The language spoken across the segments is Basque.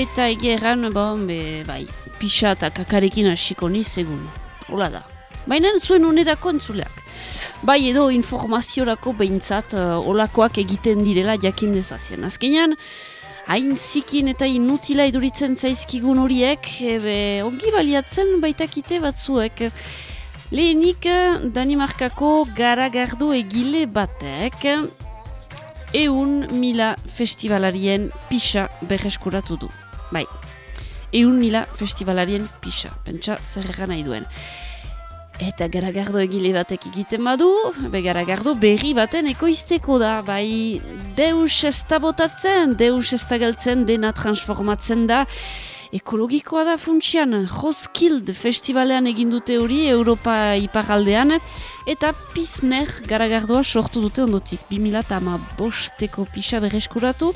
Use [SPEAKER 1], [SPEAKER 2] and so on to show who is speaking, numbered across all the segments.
[SPEAKER 1] Eta egeran, bon, be, bai, pixa eta kakarekin hasiko niz egun. Hola da. Baina zuen onerako entzuleak. Bai edo informaziorako behintzat uh, olakoak egiten direla jakin dezazien. Azkenean, hain zikin eta inutila iduritzen zaizkigun horiek, ebe, ongi baliatzen baitakite batzuek. Lehenik, Danimarkako garagardo egile batek, eun mila festivalarien pixa berreskuratu du. Bai, eun mila festivalarien pixa, pentsa zer egan nahi duen. Eta garagardo egile batek egiten badu, be garagardo berri baten ekoizteko da, bai deus ez da deus ez da dena transformatzen da, ekologikoa da funtsian, Roskild festivalean egin dute hori Europa iparaldean, eta Pisner garagardoa sortu dute ondotik. 2000 eta ama bosteko pisa berreskuratu,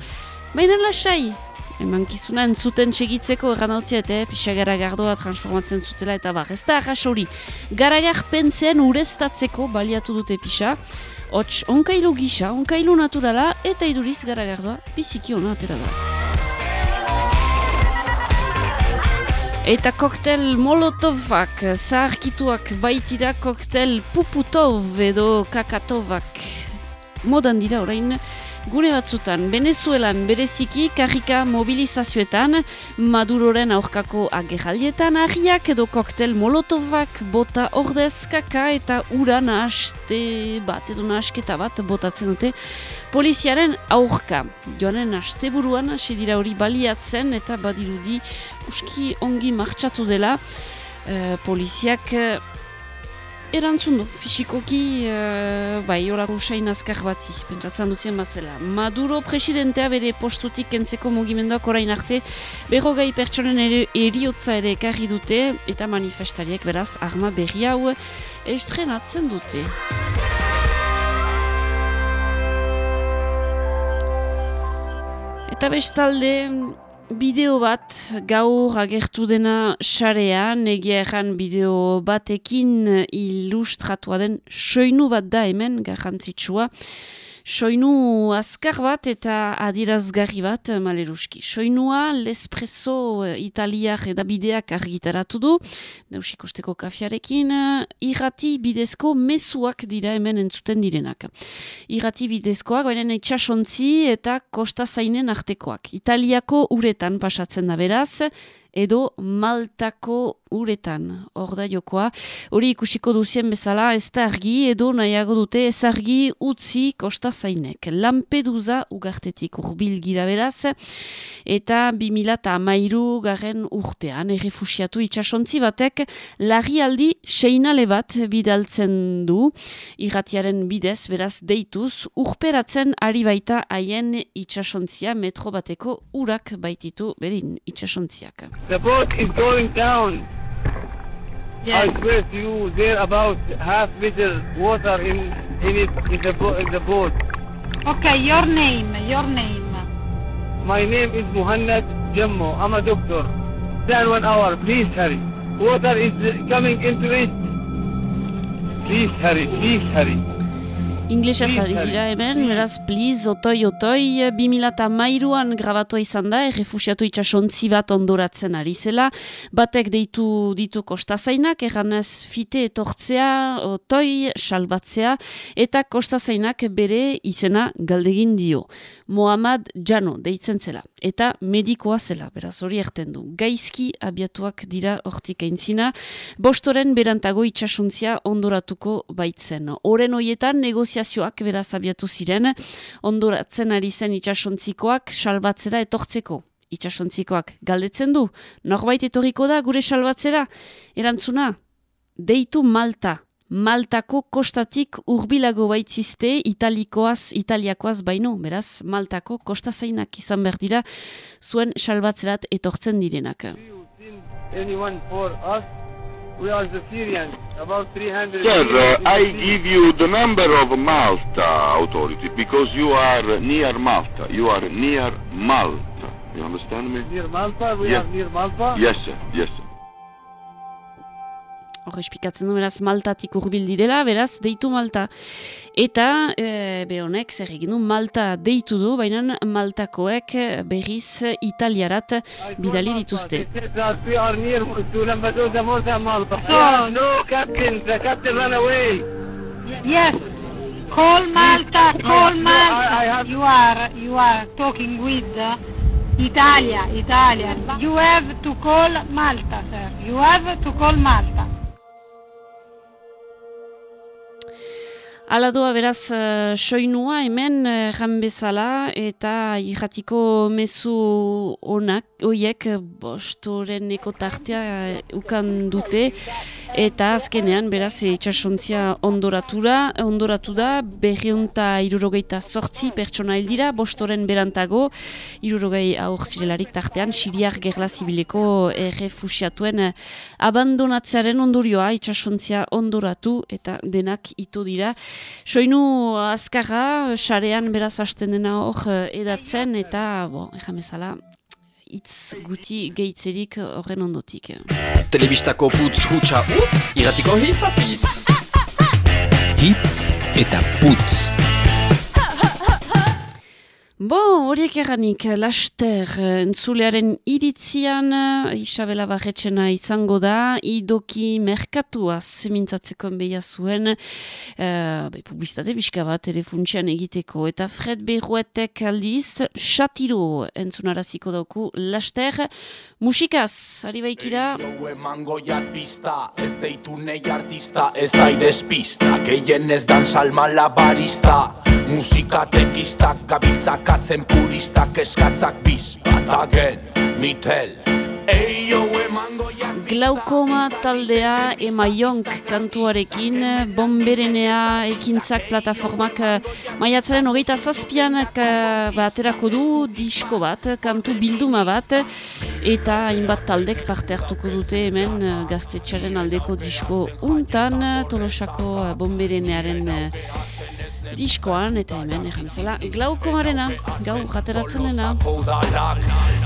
[SPEAKER 1] baina lasai, eman kizuna entzuten txegitzeko erran eta eh? pisa garagardoa transformatzen zutela eta bar. Ez da arras garagar pentzean ureztatzeko baliatu dute pisa, Hots, onkailu gisa, onkailu naturala eta iduriz garagardoa biziki hona atera da. Eta koktel molotovak, zaharkituak baitira koktel puputov edo kakatovak. Modan dira orain, Gune batzutan, Venezuelan bereziki karrika mobilizazioetan, Maduroren aurkako agerralietan, ahiak edo koktel molotovak bota ordez kaka eta ura nahaste bat edo nahasketa bat botatzen dute poliziaren aurka. Joanen haste buruan, dira hori baliatzen eta badirudi uski ongi martxatu dela eh, poliziak erantzun du, fisikoki, uh, bai, horako usain azkar bati, pentsatzen duzien bazela. Maduro presidentea bere postutik kentzeko mugimenduak orain arte, berrogai pertsonen eriotza ere ekarri dute, eta manifestariek beraz, arma berri hau estrenatzen dute. Eta bestalde, Bideo bat gaur agertu dena sarean, egia erran bideo batekin ilustratua den soinu bat da hemen garrantzitsua. Soinu azkar bat eta adirazgarri bat maleruski. Soinua l'espresso eh, italiak edabideak argitaratu du, neusik usteko kafiarekin, irrati bidezko mezuak dira hemen entzuten direnak. Irrati bidezkoak, baina itxasontzi eta kosta zainen artekoak. Italiako uretan pasatzen da beraz, edo Maltako uretan, hor da jokoa. Hori ikusiko duzien bezala, ez da argi edo nahiago dute ez argi utzi kosta zainek. Lampedusa ugartetik urbil gira beraz, eta 2000 eta garen urtean, errefusiatu itxasontzi batek, larri aldi seinale bat bidaltzen du, irratiaren bidez, beraz, deituz, urperatzen ari baita haien itxasontzia metro bateko urak baititu berin itxasontziak.
[SPEAKER 2] The boat is going down. Yes. I swear to you, there about half meter water in in it in the, bo in the boat.
[SPEAKER 3] Okay, your name, your name.
[SPEAKER 2] My name is Muhannad Jammo. I'm a doctor. Then one hour, please hurry. Water is coming into it. Please hurry, please hurry.
[SPEAKER 1] Inglesa zari dira hemen, beraz, please, otoi, otoi, 2000 mairuan grabatua izan da, errefusiatu itxasontzi bat ondoratzen ari zela, batek deitu ditu kostazainak, erranez fite etortzea, otoi, salbatzea, eta kostazainak bere izena galdegin dio. Mohamed Jano, deitzen zela, eta medikoa zela, beraz, hori erten du. Gaizki abiatuak dira hortik aintzina, bostoren berantago itxasontzia ondoratuko baitzen. Horen hoietan, negoziazioak beraz abiatu ziren, ondoratzen ari zen itxasontzikoak salbatzera etortzeko. Itxasontzikoak galdetzen du, norbait etorriko da gure salbatzera? Erantzuna, deitu Malta. Maltako kostatik urbilago baitzizte italikoaz, italiakoaz baino, beraz, Maltako kostazainak izan behar dira zuen salbatzerat etortzen direnak.
[SPEAKER 2] Anyone for us We are the Syrians, about 300...
[SPEAKER 4] Sir, uh, I give you the number of Malta authority, because you are near Malta. You are near Malta. You understand me?
[SPEAKER 2] Near Malta? We
[SPEAKER 4] yes.
[SPEAKER 2] are near Malta?
[SPEAKER 4] Yes, sir. Yes, sir.
[SPEAKER 1] Hor espikatzen du beraz Maltatik urbil direla, beraz deitu Malta. Eta e, be honek zer egin du Malta deitu du, baina Maltakoek berriz Italiarat bidali dituzte.
[SPEAKER 2] No, no, captain, the captain ran away.
[SPEAKER 3] Yes. Call Malta, call Malta. You are you are talking with uh, Italia, Italia. You have to call Malta, sir. You have to call Malta.
[SPEAKER 1] Ala doa beraz uh, soinua hemen uh, jan bezala eta irratiko mezu onak, oiek uh, bostoreneko tartea uh, ukan dute. Eta azkenean beraz itxasontzia ondoratura, ondoratu da berriunta irurogeita sortzi pertsona heldira bostoren berantago irurogei aur zirelarik tartean siriar gerla zibileko errefusiatuen uh, abandonatzearen ondorioa itxasontzia ondoratu eta denak ito dira Soinu azkarra, sarean beraz hasten dena hor eh, edatzen eta, bo, ejan bezala, hitz guti gehitzerik horren ondotik.
[SPEAKER 5] Telebistako putz hutsa utz, iratiko hitz apitz. Hitz eta putz.
[SPEAKER 1] Bo, horiek erranik, laster, eh, entzulearen iritzian, eh, Isabela Barretxena izango da, idoki merkatua zemintzatzeko beia zuen, uh, be, publizitate pixka bat ere egiteko, eta Fred Berruetek aldiz, xatiro entzunaraziko dauku laster, musikaz, ari baikira,
[SPEAKER 6] Jo emango jat pista, ez deitu nei artista, ez aires pista, gehien ez dan salmala barista, musika tekistak, gabiltzakatzen puristak, eskatzak biz, batagen, mitel, eio emango.
[SPEAKER 1] Glaukoma taldea Ema Jonk kantuarekin, bomberenea ekintzak plataformak eh, maiatzaren hogeita zazpian ka, baterako du disko bat, kantu bilduma bat, eta hainbat taldek parte hartuko dute hemen eh, gaztetxaren aldeko disko untan, eh, tolosako eh, bomberenearen eh, diskoan, eta hemen, ejan bezala, glaukomarena, gau jateratzen dena.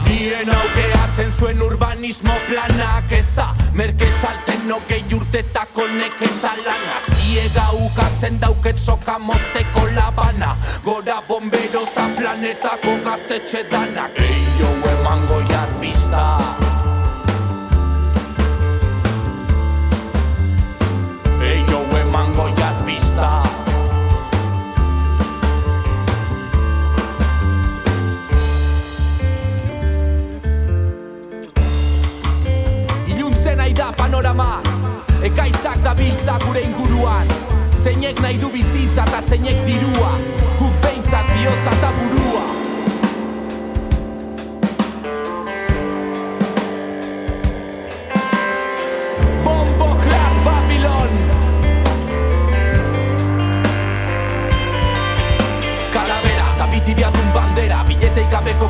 [SPEAKER 6] Nien aukeatzen zuen urbanismo planak Ez da, merke saltzen no gehi urtetako neketa lana. Ziega ukatzen dauket soka mozteko labana Gora bombero eta planetako gaztetxe danak. Eio emango jarbista da panorama. Ekaitzak da biltza gure inguruan. Zeinek nahi du bizitza eta zeinek dirua. Guk behintzat bihotza eta burua. Kalavera, eta biti biadun bandera Bileteik gabeko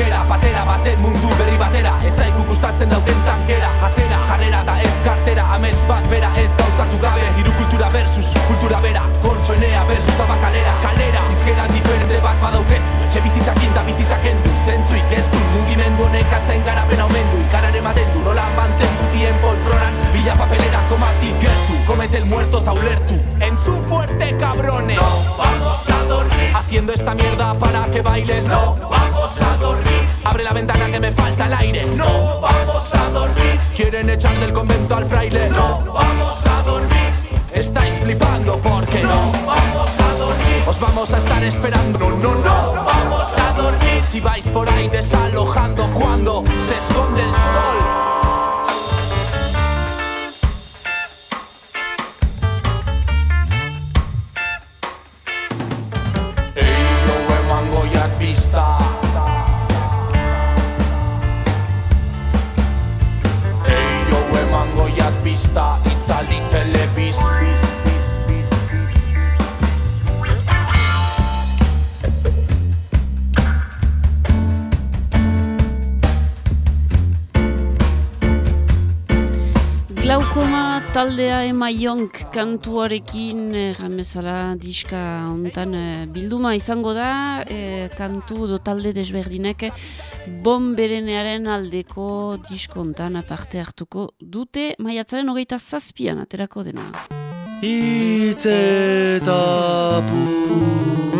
[SPEAKER 6] kultura daukera Batera baten mundu berri batera. Ez zaigu gustatzen dauken tankera Atera, jarrera da ez kartera. Amets bat bera ez gauzatu gabe. Hiru kultura versus kultura bera. Kortxoenea versus tabakalera Kalera, izkera diferente bat badaukez. Etxe bizitzakin da bizitzaken du Zentzuik ez du mugimendu honek atzen garapena omendu. Ikararen ematen du nola mantendu dien poltronan. Bila papelera komati gertu. Komete el muerto ta ulertu. Entzun fuerte cabrones. No vamos a dormir. Haciendo esta mierda para que bailes. No vamos a dormir Abre la ventana que me falta el aire. No vamos a dormir. Quieren echar del convento al fraile. No vamos a dormir. Estáis flipando porque no vamos a dormir. Os vamos a estar esperando. No, no, no. Vamos a dormir. Si vais por ahí desalojando cuando se esconde el sol
[SPEAKER 1] Glaukoma taldea ema jonk kantuarekin ramezala diska ontan eh, bilduma izango da eh, kantu do talde desberdinek bomberenearen aldeko disko ontan aparte hartuko dute maiatzaren hogeita zazpian aterako dena.
[SPEAKER 7] Itzetapu
[SPEAKER 1] Eta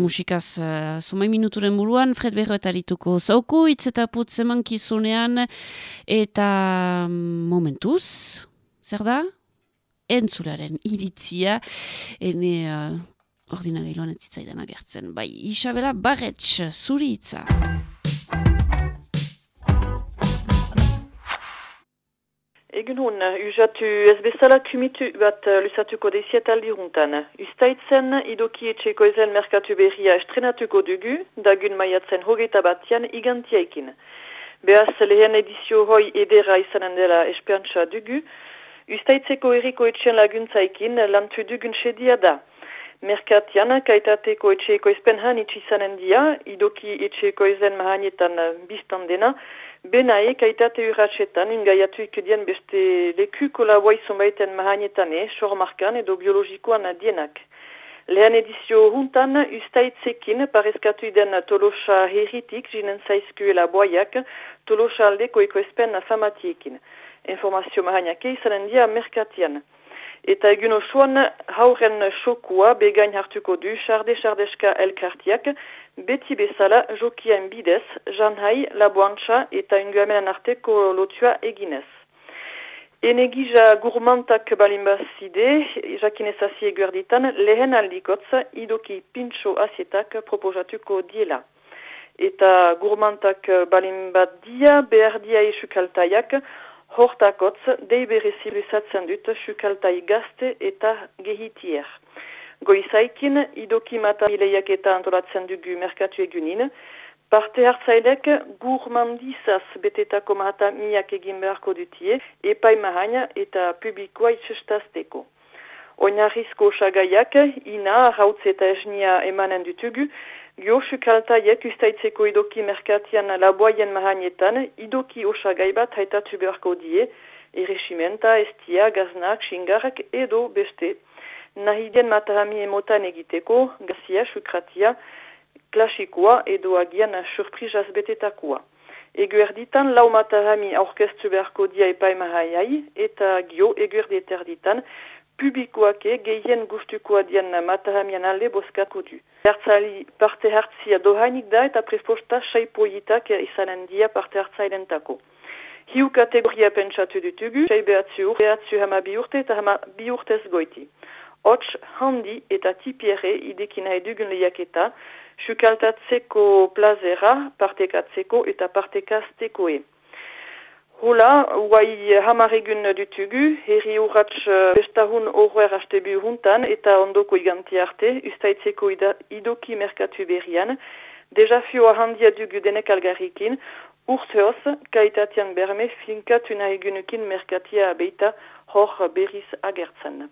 [SPEAKER 1] musikaz, uh, somai minuturen buruan, Fred Berro eta rituko zauku, hitz eta putz kizunean, eta mm, momentuz, zer da? Entzularen iritzia, ene uh, ordinagailoan ez zitzaidan agertzen. Bai, Isabela Barretx, zuri hitza.
[SPEAKER 8] Egun hon, usatu ez bezala kumitu bat uh, lusatuko desiet aldiruntan. Ustaitzen idoki etxeko ezen merkatu berria estrenatuko dugu, dagun maiatzen hogeita batian igantiaikin. Beaz lehen edizio hoi edera izanen dela esperantza dugu, Ustaitzeko eriko etxen laguntzaikin lantu dugun sedia da. Merkatian, kaitateko etxeko ezpenhan itxizanen dia, idoki etxeko ezen mahanetan biztan dena, Benae, kaitate urratxetan, ingaiatu ikudien beste lekuko lauai zonbaiten mahanetan e, sormarkan edo biologikoan adienak. Lehen edizio juntan, ustaitzekin parezkatu den tolosa herritik, jinen zaizkuela boiak, tolosa aldeko ekoespen famatiekin. Informazio mahaniake izanen dia merkatian. Eta egun osoan, hauren xokua begain hartuko du, sarde-sardeska elkartiak, beti bezala jokien bidez, janhai, laboantxa eta ingoamenan arteko lotua eginez. Enegija gurmantak balimbazide, jakinezazi eguerditan, lehen aldikotz idoki pintxo asietak proposatuko diela. Eta gurmantak balimbat dia, behar dia esukaltaiak, hortakotz, deiberezi lusatzen dut, sukaltai gazte eta gehitier. Goizaikin, idoki mata mileiak eta antolatzen dugu merkatu egunin, parte hartzailek gurmandizaz betetako mata miak egin beharko dutie, epai eta publikoa itxestazteko. Oinarrizko osagaiak, ina, hautz eta esnia emanen dutugu, Gio sukaltaiek ustaitzeko idoki merkatian laboaien mahainetan, idoki osagai bat haitatu beharko die, eresimenta, estia, gaznak, xingarrak edo beste nahidien matarami emotan egiteko, gazia, sukratia, klasikoa edo agian surprizaz betetakoa. Egu erditan, lau matarami aurkeztu beharko dia epaimahaiai, eta gio, egu erditan, publikoake gehien gustukoa dian mataramian alde boskako du. Hertzali parte hartzia dohainik da eta preposta saipoitak izanen dia parte hartzailen tako. Hiu kategoria pentsatu dutugu, sei behatzu, behatzu hama bi urte eta hama bi urtez goiti hots handi eta tipierre idekina edugun lehiaketa, sukaltatzeko plazera, partekatzeko eta partekazteko e. Hula, guai hamaregun dutugu, herri urratx uh, bestahun horroer astebu juntan eta ondoko iganti arte, ustaitzeko idoki merkatu berrian, dejafio handia dugu denek algarrikin, urteoz, kaitatian berme, finkatu nahi gunukin merkatia abeita hor berriz agertzen.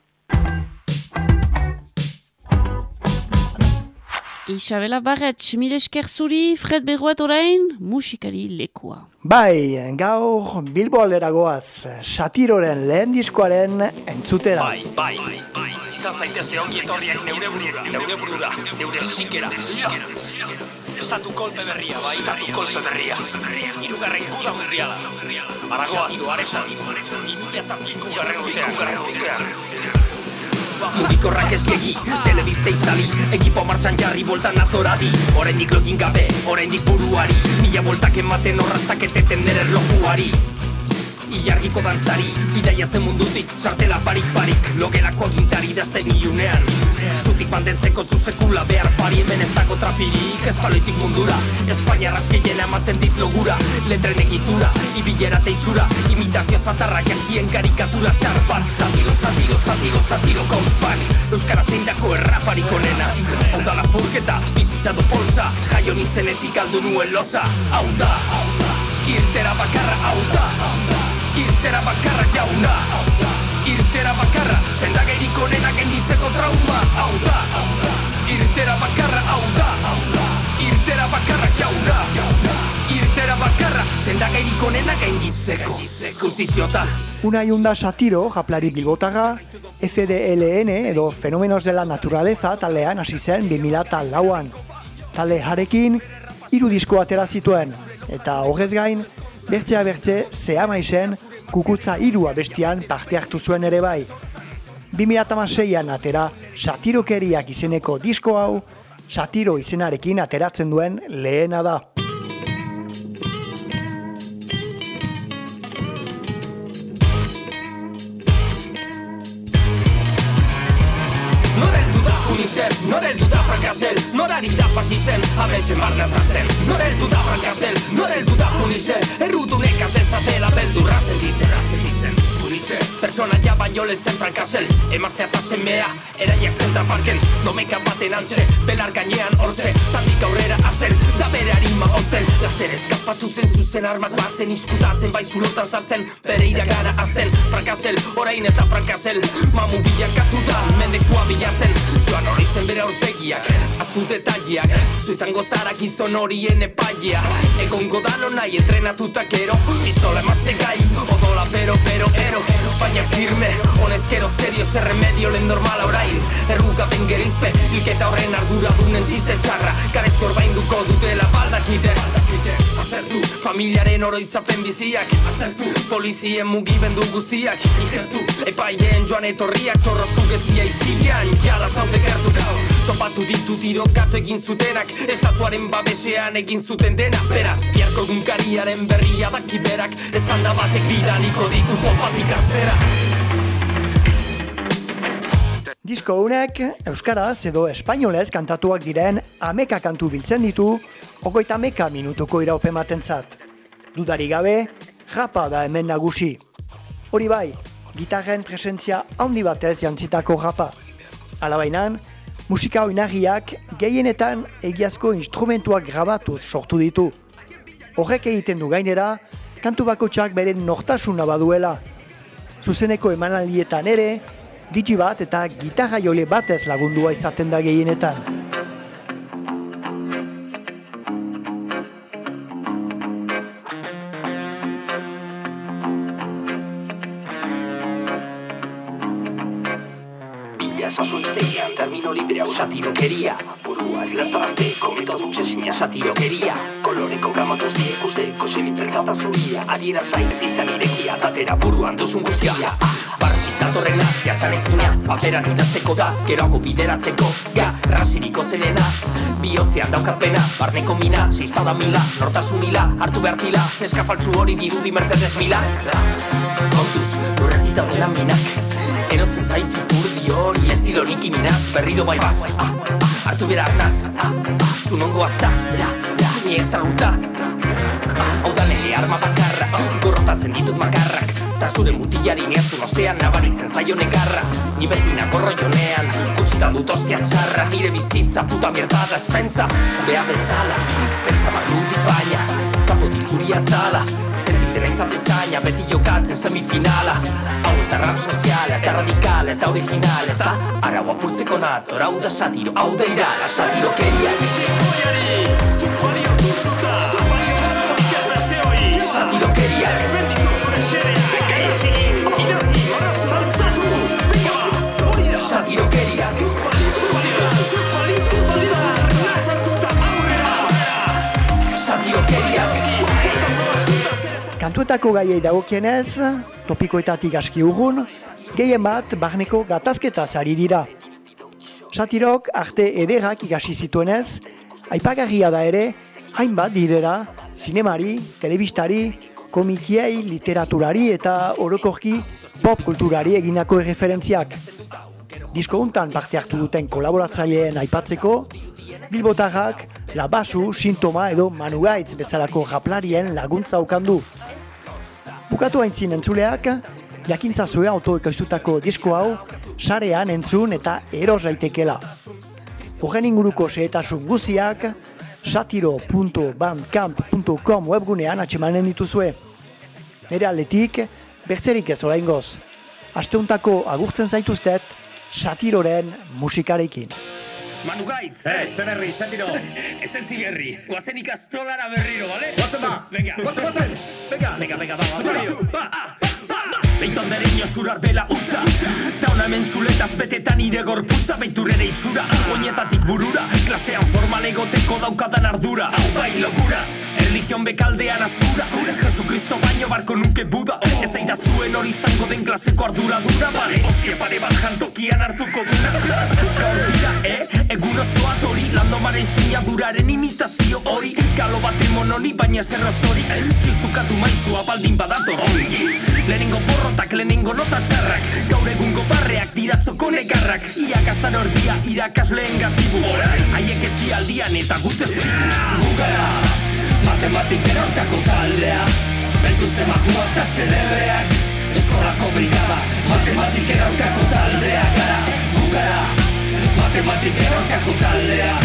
[SPEAKER 1] Isabela Barretx, mil esker zuri, Fred Berroet orain, musikari lekua.
[SPEAKER 9] Bai, gaur Bilbo aldera goaz, satiroren lehen diskoaren entzutera.
[SPEAKER 5] Bai, bai, bai, bai, izan zaitezte ongi etorriak neure burura, neure burura, neure sikera. Estatu kolpe berria, bai, estatu kolpe berria. Irugarren guda mundiala. Aragoaz, iruaresan, iruia eta piku garren urtean.
[SPEAKER 10] Mugikorrak ez gegi, telebizte itzali Ekipo martxan jarri boltan atoradi Horendik lokin gabe, horendik buruari. Mila boltak ematen horratzak eteten nere erlojuari Iargiko dantzari, bidaiatzen mundutik Sartela parik-parik, logelako agintari dazten iunean Zutik mantentzeko zuzekula behar fari hemen ez dago trapirik Ez paloitik mundura, Espainiarrak gehiena ematen dit logura Letren egitura, ibilera teixura Imitazio zatarrak jankien karikatura txarpan Satiro, satiro, satiro, satiro, comes back Euskara zein dako erraparik onena. Hau da lapurketa, bizitza do poltza Jaio nintzenetik aldu nuen lotza Hau da, irtera bakarra, hau da, Irtera bakarra jauna. Irtera bakarra Senda gairik onena genditzeko trauma. Hau da Irtera bakarra hau da Irtera bakarra jauna. Irtera bakarra Sendagairik onena gainditzeko Justiziota.
[SPEAKER 9] Unai Unda Satiro, japlari bilbotaga, FDLN edo Fenomenos de la Naturaleza talean hasi zen 2000 lauan. Tale jarekin, hiru disko atera zituen, eta horrez gain, bertzea bertze zehama izen kukutza irua bestian parte hartu zuen ere bai. 2006an atera satirokeriak izeneko disko hau, satiro izenarekin ateratzen duen lehena da.
[SPEAKER 10] Nora heldu da Frankasel Nora ari da fasizen, ametxen barna sartzen. Nora heldu da Frankasel, nora heldu da Unicef Errutunek az dezatela beldurra sentitzen Sentitzen, Unicef Persona ja baino lezen Frankasel Emaztea eta semea, eraiak zentra parken. Domeka baten antxe, belar gainean hortxe. Tandik aurrera azen, da bere harima ozten Lazer eskapatu zen zuzen armak batzen Iskutatzen bai zulotan sartzen, bere iragana azten Frankasel, orain ez da Frankasel Mamu bilakatu da, mendekua bilatzen. Joan hori zen bere aurpegiak, aztu detaileak. Zu izango zara gizon horien epaia Egongo da nahi entrenatuta gero. Pistola emazte gai, odola pero pero ero Baina firme, honezkero serio zer remedio lehen normala orain Erruga ben gerizpe, hilketa horren ardura dunen ziste txarra Garezko orbainduko dutela baldakite Aztertu, familiaren oroitzapen biziak. Aztertu, polizien mugimendu guztiak. Ikertu, epaien joan etorriak Zorroztu gezia isilean, jala zaude gertu gaur Topatu ditu tirokatu egin zutenak. Estatuaren babesean egin zuten dena Beraz, biarko egunkariaren berria daki berak. Estanda batek bidaliko ditu popatik atzera
[SPEAKER 9] Disko honek euskaraz edo espainolez kantatuak diren ameka kantu biltzen ditu, ogoita ameka minutuko iraupen zat. Dudari gabe, japa da hemen nagusi. Hori bai, gitarren presentzia handi batez jantzitako japa. Alabainan, musika oinarriak gehienetan egiazko instrumentuak grabatuz sortu ditu. Horrek egiten du gainera, kantu bakotxak beren nortasuna baduela. Zuzeneko emanaldietan ere, digi bat eta gitarra jole batez lagundua izaten da gehienetan.
[SPEAKER 10] Bila esazu iztegian, termino libre hau satirokeria Burua ez lertarazteko metodutxe sina satirokeria. Koloreko gama guztiek usteko zein beltzata zuria. Adiera zain ez izan irekia, tatera buruan duzun guztia. Bartik datorrena, jazan ezina, paperan idazteko da Geroako bideratzeko, ga, rasiriko zenena. Biotzean daukatpena, barneko mina, zizta da mila. Nortasun hila, hartu behar tila, neska faltsu hori dirudi Mercedes mila Kontuz, lurretik daudela minak. Erotzen zaitu hori estilo Nicki Minaj Berriro bai baz, hartu bera arnaz Zunongoa za, bra, bra, ni extra ruta ah, Hau da nire arma bakarra, gorrotatzen ditut makarrak. Ta zure mutilari neatzun ostean nabaritzen zaio negarra. Ni beti nakorro jonean, kutsitan dut ostia txarra. Nire bizitza puta mierda da espentza, zurea bezala Pentsa marrutik baina, zuria zala Sentitzen aizate zaina, beti jokatzen semifinala. Hau ez da rap soziala, ez da radikala, ez da original Ez da arau apurtzeko nator, hau da satiro, hau da irala, satirokeriak Satirokeriak
[SPEAKER 9] Kantuetako gaiei dagokienez, topikoetatik aski urrun, gehien bat barneko gatazketa ari dira. Satirok arte ederrak ikasi zituenez, aipagarria da ere, hainbat direra, zinemari, telebistari, komikiei, literaturari eta orokorki pop kulturari eginako referentziak. Disko untan parte hartu duten kolaboratzaileen aipatzeko, Bilbotarrak, Labasu, Sintoma edo Manu Gaitz bezalako raplarien laguntza ukandu. Bukatu haintzin entzuleak, jakintzazue autoekaistutako disko hau, sarean entzun eta eros daitekela. Horren inguruko xehetasun guziak, satiro.bandcamp.com webgunean atxemanen dituzue. Nere aldetik, bertzerik ez oraingoz. Asteuntako agurtzen zaituztet, satiroren musikarekin.
[SPEAKER 10] Manu Gaitz!
[SPEAKER 7] Eh, ze berri, zetiro!
[SPEAKER 10] Ezen zigerri, guazen ikastolara berriro, bale?
[SPEAKER 7] Guazen ba!
[SPEAKER 10] Venga!
[SPEAKER 7] Guazen, guazen!
[SPEAKER 10] Venga, venga, venga, ba, ba, ba, ba, ba, Beiton dereño surar bela utza Ta hemen txuletaz betetan nire gorputza Beiturrere itxura, oinetatik burura Klasean formal egoteko daukadan ardura Hau bai lokura, religion bekaldean azkura Jesu Kristo baino barko nuke buda. Ez aida zuen hori zango den klaseko ardura dura. Bale, ostia pare bat jantokian hartuko duna Gaur dira, eh? Egun osoa tori. Landomaren sinaduraren imitazio hori. Galo bat emononi baina zer osorik Txistukatu maizua baldin badator ongi Lehenengo porrotak, lehenengo nota txarrak. Gaur egungo barreak diratzoko negarrak Iak aztan ordia irakasleen gatibu. Haiek etxialdian eta gut estigu Gugara, matematikera orkako taldea. Beltuzte majua eta zelebreak. Eskolako brigada, matematikera orkako taldea. Gara, gugara, matematikera orkako taldea.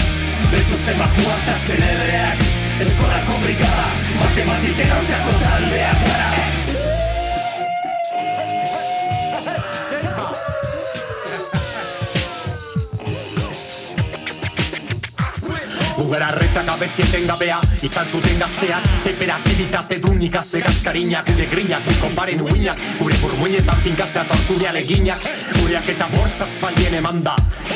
[SPEAKER 10] Beltuzte majua eta zelebreak. Eskolako brigada, matematikera orkako taldea. Gara,
[SPEAKER 7] Ugara reta gabe zieten gabea Izan zuten gazteak Temperaktibitate dun ikasle gaskarinak Gure grinak, konparen uinak Gure burmuinetan finkatzea torturia leginak Gureak eta bortzaz paien emanda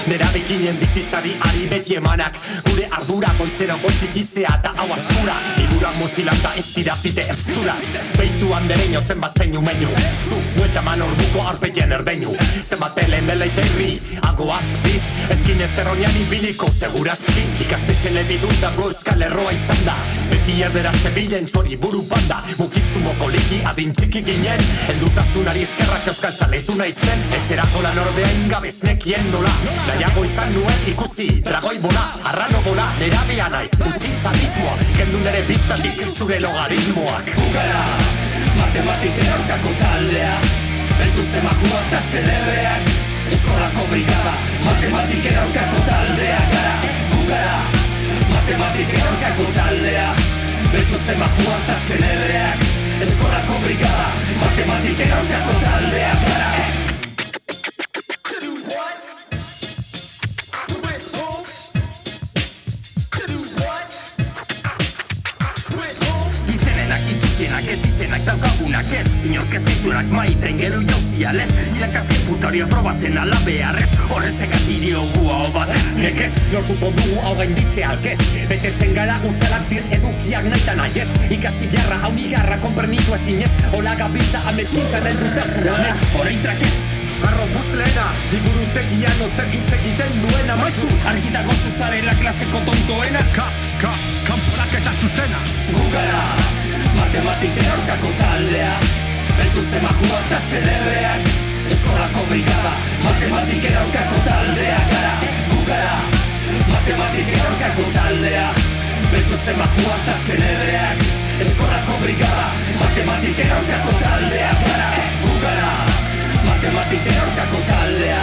[SPEAKER 7] Nera bekinen bizitzari ari beti emanak. Gure ardura goizero goizititzea eta hau askura Liburak motxilan da ez dira fite esturaz Beitu andereño zenbat zeinu menu Zu, buelta man orduko arpetien erdeinu. Zenbat telemele terri, ago azpiz Ezkin ez erroian ibiliko seguraski Ikastetxe lebidun dago euskal erroa izan da. Beti erdera zebilen zori buru banda Mukizumoko liki adin txiki ginen. Eldutasunari eskerrak euskal zaletu naizen Etxerako lan ordea ingabez nekien Nahiago izan nuen ikusi dragoi bola Arrano bola nerabea naiz. Utzi sadismoa kendu nere biztatik zure logaritmoak.
[SPEAKER 10] Ugara, matematikera orkako taldea. Beltuzte majua eta zelebreak Eskolako brigada, matematikera orkako taldea. Gara, gugara, matematikera orkako taldea. Beltuzte majua eta zelebreak Eskolako brigada, matematikera orkako taldea. Gara, ez Inork ezkeiturak maiten gero jauziales Irakasken putaria probatzen ala beharrez Horrezek atirio gua obatez
[SPEAKER 7] Nekez, lortuko dugu hau gainditzea alkez. Betetzen gara utxalak dir edukiak naita nahiez. Ikasi biarra hau nigarra konpernitu ezinez. Ola gabiltza ameskintzan eldutasun honez
[SPEAKER 10] Horrein trakez
[SPEAKER 7] Arro puzleena, iburutegian ozer hitz egiten duena. Maizu
[SPEAKER 10] Argitago zuzarela klaseko tontoena.
[SPEAKER 7] Ka, ka, kanporak eta zuzena.
[SPEAKER 10] Gugara, matematikera orkako taldea Beltuzte majua eta zelebreak Eskolako brigada, matematikera orkako taldea Gara, gugara, matematikera orkako taldea. Beltuzte majua eta zelebreak Eskolako brigada, matematikera orkako taldea Gara, gugara, matematikera orkako taldea.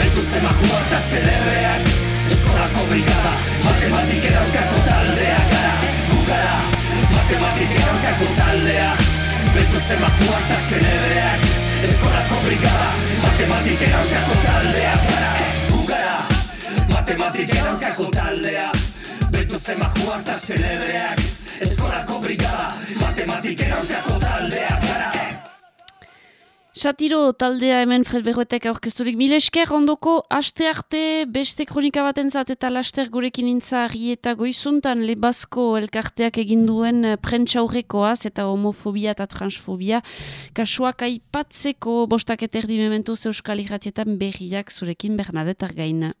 [SPEAKER 10] Beltuzte majua eta zelebreak Eskolako brigada, matematikera orkako taldea Gara, gugara, matematikera orkako taldea Beltuzte majua eta zelebreak Eskolako brigada, matematikera orkako taldea Gara, gugara, matematikera orkako taldea Beltuzte majua eta zelebreak Eskolako brigada, matematikera orkako taldea Gara,
[SPEAKER 1] Satiro taldea hemen Fred Berroetek aurkezturik mil esker ondoko aste arte beste kronika baten eta laster gurekin intza eta goizuntan lebazko elkarteak egin duen eh, prentsaurrekoaz eta homofobia eta transfobia kasuak aipatzeko bostak eterdi mementuz euskal irratietan berriak zurekin Bernadette Argaina.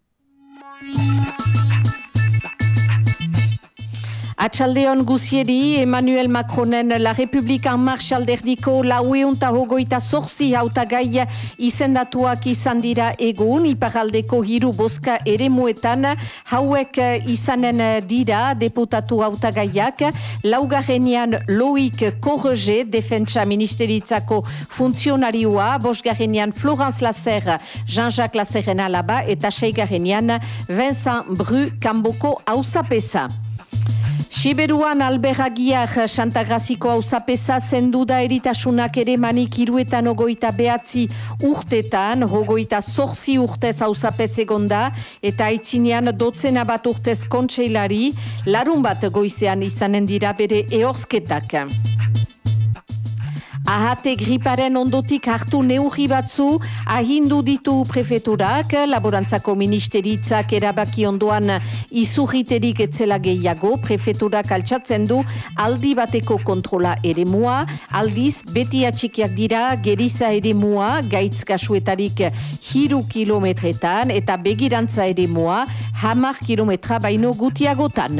[SPEAKER 11] Atxaldeon guzieri, Emmanuel Macronen La Republika Marx alderdiko laueunta hogoita zorzi hautagai izendatuak izan dira egun, iparaldeko hiru boska ere muetan, hauek izanen dira deputatu hautagaiak, laugarrenian Loik Korrege, defentsa ministeritzako funtzionarioa, bosgarrenian Florence Lasser, Jean-Jacques Lasseren alaba, eta seigarrenian Vincent Bru Kamboko hausapesa. Siberuan alberragiak Santa Graziko hau zapesa zendu da eritasunak ere manik iruetan ogoita behatzi urtetan, ogoita zorzi urtez hau zapez egonda, eta aitzinean dotzena bat urtez kontseilari, larun bat goizean izanen dira bere eorzketak. Ahate griparen ondotik hartu neurri batzu, ahindu ditu prefeturak, laborantzako ministeritzak erabaki ondoan izurriterik etzela gehiago, prefeturak altsatzen du aldi bateko kontrola ere mua, aldiz beti atxikiak dira geriza ere mua, gaitz kasuetarik hiru kilometretan, eta begirantza ere mua, hamar kilometra baino gutiagotan.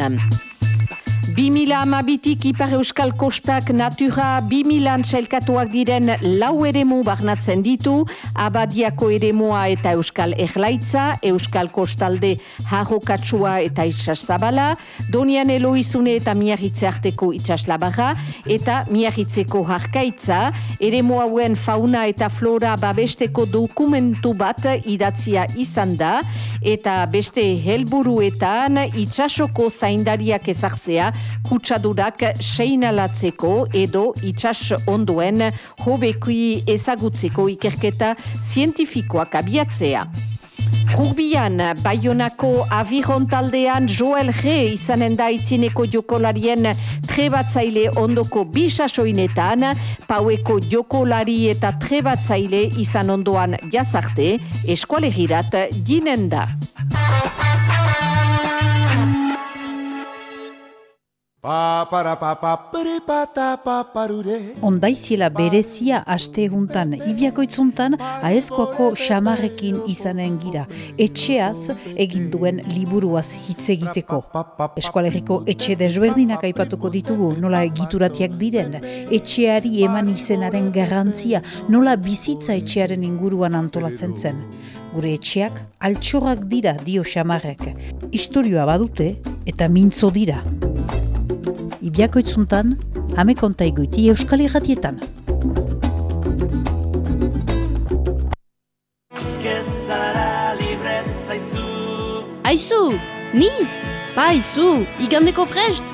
[SPEAKER 11] 2000 amabitik Ipar Euskal Kostak Natura 2000 txelkatuak diren lau eremu barnatzen ditu, Abadiako eremua eta Euskal Erlaitza, Euskal Kostalde Harrokatsua eta Itxasabala, Donian Eloizune eta Miarritze arteko Itxaslabarra, eta Miarritzeko Harkaitza, eremu hauen fauna eta flora babesteko dokumentu bat idatzia izan da, eta beste helburuetan itxasoko zaindariak ezartzea kutsadurak seinalatzeko edo itxas onduen hobekui ezagutzeko ikerketa zientifikoak abiatzea. Rugbian, Bayonako aviron taldean Joel G. izanen da itzineko jokolarien trebatzaile ondoko bisasoinetan, paueko jokolari eta trebatzaile izan ondoan jazarte, eskualegirat jinen da.
[SPEAKER 12] Ondaiziela berezia aste juntan, ibiakoitzuntan, aezkoako xamarrekin izanen gira. Etxeaz egin duen liburuaz hitz egiteko. Eskualeriko etxe desberdinak aipatuko ditugu, nola egituratiak diren. Etxeari eman izenaren garrantzia, nola bizitza etxearen inguruan antolatzen zen. Gure etxeak altxorrak dira dio xamarrek. Historioa badute eta mintzo dira. Ibiako itzuntan, hame konta egoiti euskal irratietan.
[SPEAKER 1] Aizu, ni? Ba, aizu, igandeko prest?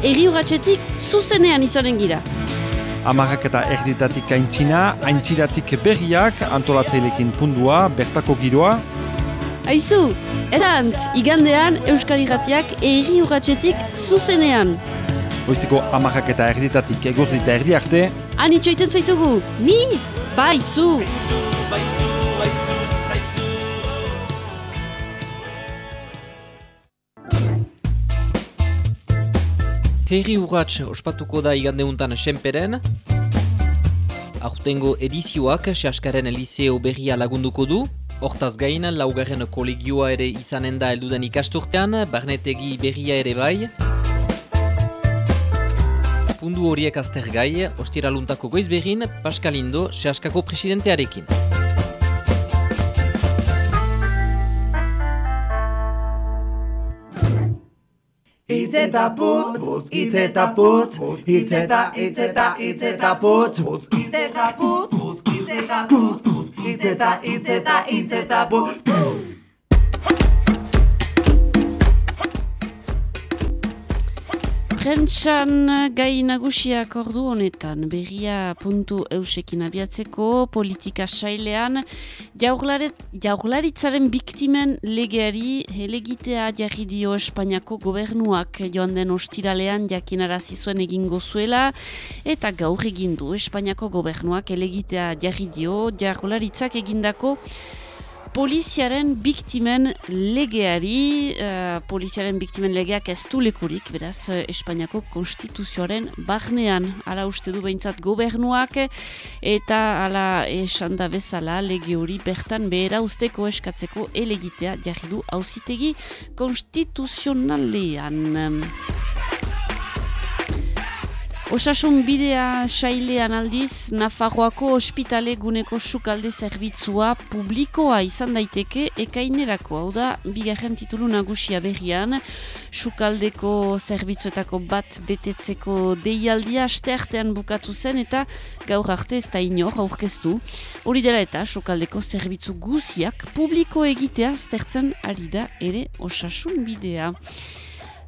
[SPEAKER 1] Eri urratxetik zuzenean izanen gira.
[SPEAKER 13] Amarrak eta erditatik aintzina, aintziratik berriak, antolatzailekin pundua, bertako giroa.
[SPEAKER 1] Aizu, erantz, igandean Euskal Irratiak erri urratxetik zuzenean.
[SPEAKER 13] Goiztiko amarrak eta erditatik egurdita erdi arte.
[SPEAKER 1] Han itxoiten zaitugu, ni? Baizu!
[SPEAKER 14] Herri urratx ospatuko da igandeuntan senperen. Aurtengo edizioak Seaskaren Eliseo berria lagunduko du. Hortaz gain, laugarren kolegioa ere izanen da elduden ikasturtean, barnetegi berria ere bai. Pundu horiek azter gai, ostiraluntako goiz berrin, Paskalindo, Seaskako presidentearekin.
[SPEAKER 15] Itzeta putz, putz, itzeta putz, itzeta, itzeta, itzeta putz, putz, itzeta putz, putz, itzeta putz, itzeta, itzeta, itzeta putz,
[SPEAKER 1] Prentxan gai nagusiak ordu honetan, berria puntu eusekin abiatzeko, politika sailean, jaurlaritzaren biktimen legeari helegitea jarri dio Espainiako gobernuak. Joan den ostiralean jakinarazi zuen egingo zuela, eta gaur egindu Espainiako gobernuak helegitea jarri dio jaurlaritzak egindako poliziaren biktimen legeari, uh, poliziaren biktimen legeak ez du lekurik, beraz, uh, Espainiako konstituzioaren barnean, ala uste du behintzat gobernuak, eta ala esan da bezala lege hori bertan behera usteko eskatzeko elegitea jarri du hauzitegi konstituzionalean. Osasun bidea sailean aldiz, Nafarroako ospitale guneko sukalde zerbitzua publikoa izan daiteke ekainerako. Hau da, bigarren titulu nagusia berrian, sukaldeko zerbitzuetako bat betetzeko deialdia asteartean bukatu zen eta gaur arte ez da inor aurkeztu. Hori dela eta sukaldeko zerbitzu guziak publiko egitea zertzen ari da ere osasun bidea.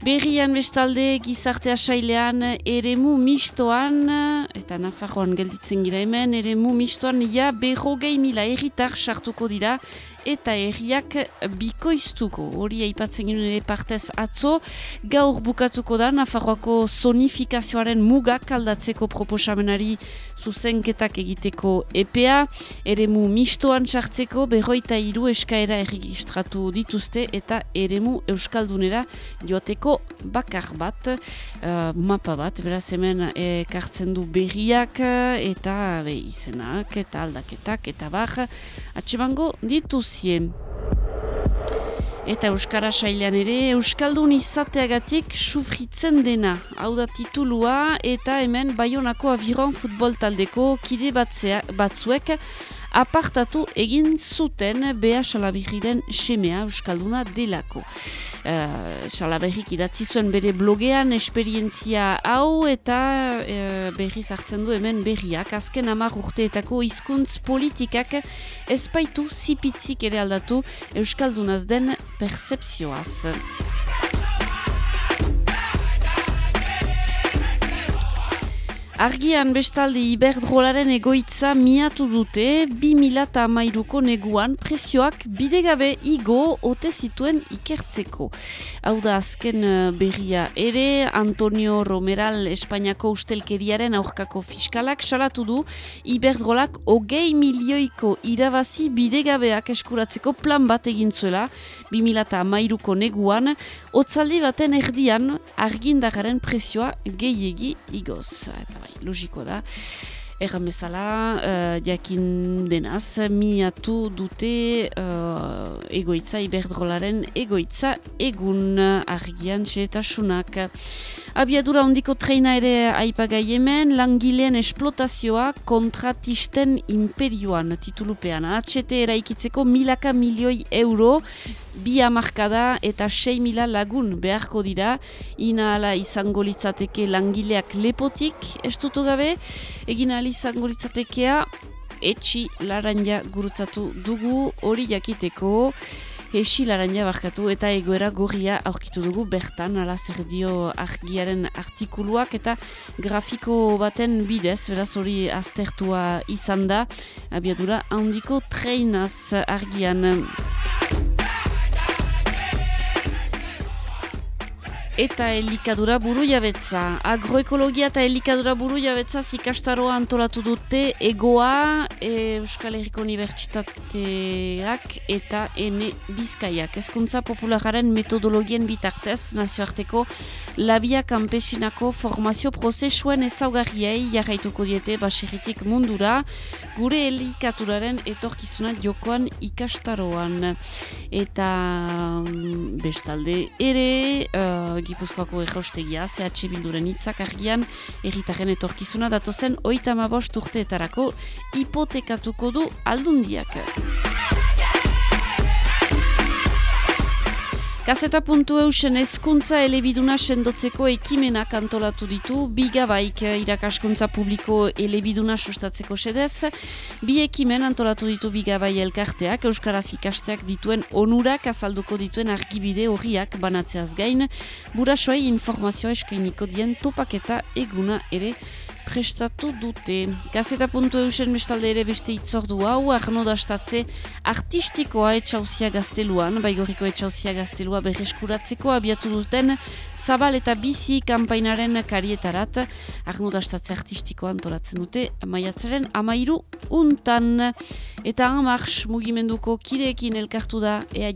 [SPEAKER 1] Berrian bestalde gizartea sailean eremu mistoan, eta Nafarroan gelditzen gira hemen, eremu mistoan ja berrogei mila erritar sartuko dira eta erriak bikoiztuko. Hori aipatzen ginen ere partez atzo, gaur bukatuko da Nafarroako zonifikazioaren mugak aldatzeko proposamenari zuzenketak egiteko EPA, eremu mistoan sartzeko berroita hiru eskaera erregistratu dituzte eta eremu euskaldunera joateko bakar bat, uh, mapa bat, beraz hemen ekartzen du berriak eta be, izenak eta aldaketak eta bar, atsemango dituz Eta Euskara sailean ere, Euskaldun izateagatik sufritzen dena. Hau da titulua eta hemen Bayonako aviron futbol taldeko kide batzea, batzuek apartatu egin zuten Bea Salabirriren semea Euskalduna delako. Uh, Salabirrik idatzi zuen bere blogean esperientzia hau eta uh, berriz hartzen du hemen berriak. Azken amar urteetako hizkuntz politikak ezpaitu zipitzik ere aldatu Euskaldunaz den percepzioaz. Argian bestalde iberdrolaren egoitza miatu dute 2008ko neguan presioak bidegabe igo ote zituen ikertzeko. Hau da azken eh, berria ere, Antonio Romeral Espainiako ustelkeriaren aurkako fiskalak salatu du iberdrolak hogei milioiko irabazi bidegabeak eskuratzeko plan bat egin zuela 2008ko neguan, otzaldi baten erdian argindagaren presioa gehiegi igoz. Eta bai, logiko da. Erran bezala, uh, jakin denaz, miatu dute uh, egoitza, iberdrolaren egoitza egun argian txetasunak. Abiadura ondiko treina ere aipagai hemen, langileen esplotazioa kontratisten imperioan titulupean. HT eraikitzeko milaka milioi euro, bi amarkada eta 6 mila lagun beharko dira, ina ala izango litzateke langileak lepotik estutu gabe, egin ala izango litzatekea, etxi laranja gurutzatu dugu hori jakiteko, Hesi laranja barkatu eta egoera gorria aurkitu dugu bertan, ala zer dio argiaren artikuluak eta grafiko baten bidez, beraz hori aztertua izan da, abiadura handiko treinaz argian. Eta elikadura buru jabetza. Agroekologia eta elikadura buru jabetza zikastaroa antolatu dute egoa e, Euskal Herriko Unibertsitateak eta ene bizkaiak. Ezkuntza populararen metodologien bitartez, nazioarteko labia kanpesinako formazio prozesuen ezaugarriei jarraituko diete baserritik mundura, gure elikaduraren etorkizuna jokoan ikastaroan. Eta mm, bestalde ere, uh, Gipuzkoako erraustegia, CH Bilduren hitzak argian, erritaren etorkizuna datozen oita mabost urteetarako hipotekatuko du aldundiak. Gazeta puntu eusen ezkuntza elebiduna sendotzeko ekimenak antolatu ditu, bigabaik irakaskuntza publiko elebiduna sustatzeko sedez, bi ekimen antolatu ditu bigabai elkarteak, Euskaraz ikasteak dituen onurak azalduko dituen argibide horriak banatzeaz gain, burasoei informazioa eskainiko dien topaketa eguna ere prestatu dute. Gazeta puntu eusen bestalde ere beste itzordu hau, arno dastatze artistikoa etxauzia gazteluan, baigoriko etxauzia gaztelua berreskuratzeko abiatu duten zabal eta bizi kampainaren karietarat, arno dastatze artistikoa antolatzen dute, maiatzaren amairu untan. Eta amars mugimenduko kideekin elkartu da ea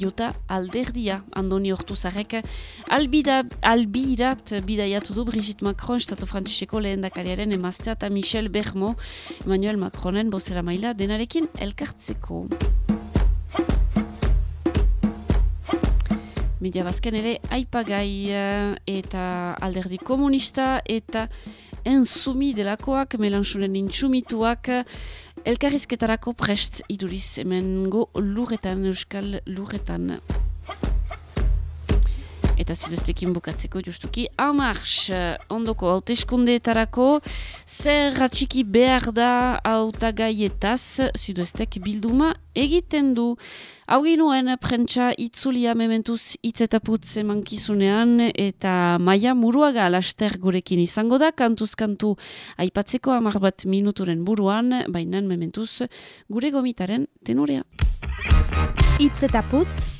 [SPEAKER 1] alderdia, andoni hortu zarek, albida, albirat bidaiatu du Brigitte Macron, Estatu Frantziseko lehen dakariaren emaztea eta Michel Bermo, Emmanuel Macronen bozera maila denarekin elkartzeko. Media bazken ere aipagai eh, eta alderdi komunista eta enzumi delakoak, melanchonen intsumituak, elkarrizketarako prest iduriz hemen go lurretan, euskal lurretan. Eta zudeztekin bukatzeko justuki. Amars, ondoko hauteskundeetarako, zer ratxiki behar da hautagaietaz zudeztek bilduma egiten du. Hau ginuen prentsa itzulia mementuz itzetaputz emankizunean eta maia muruaga laster gurekin izango da, kantuz-kantu aipatzeko amar bat minuturen buruan, baina mementuz gure gomitaren tenorea.
[SPEAKER 16] Itzetaputz,